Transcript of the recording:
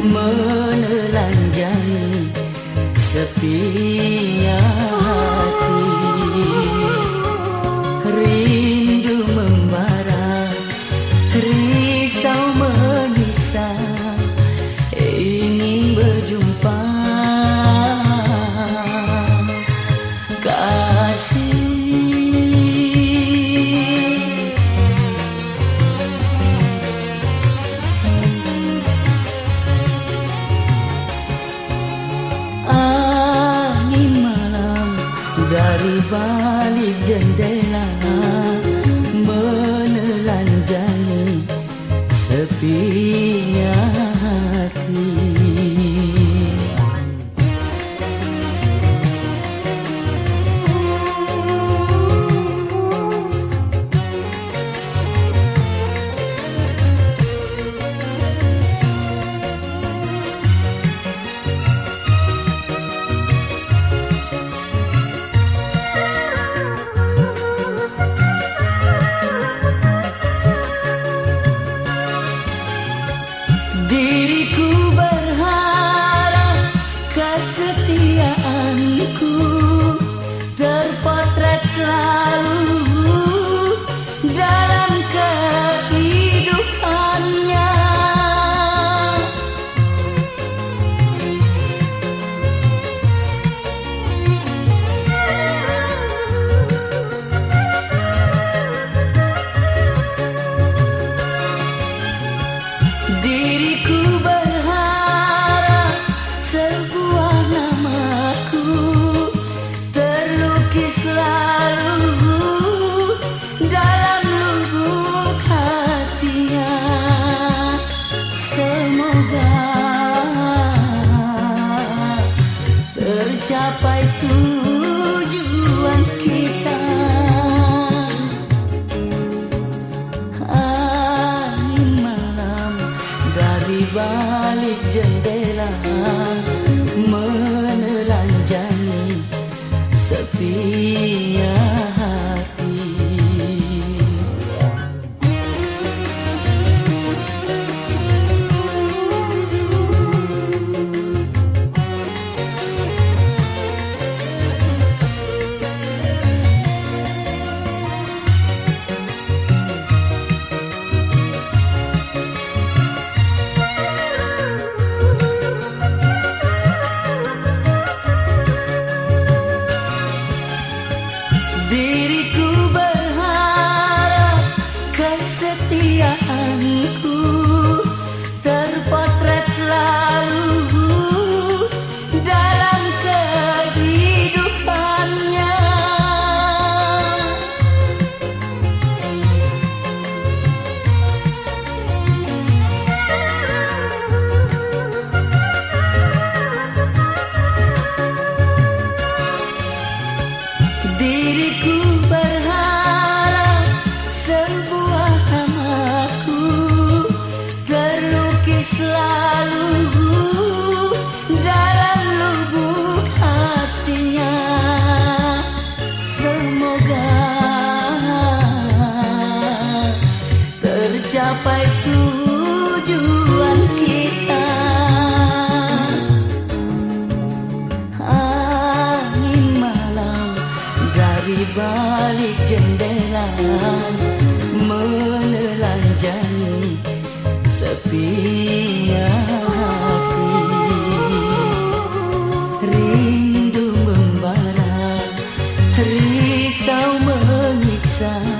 menelanjangi sepinya. Balik jendela. Semoga tercapai tuh. Rindu membara Risau menyiksa.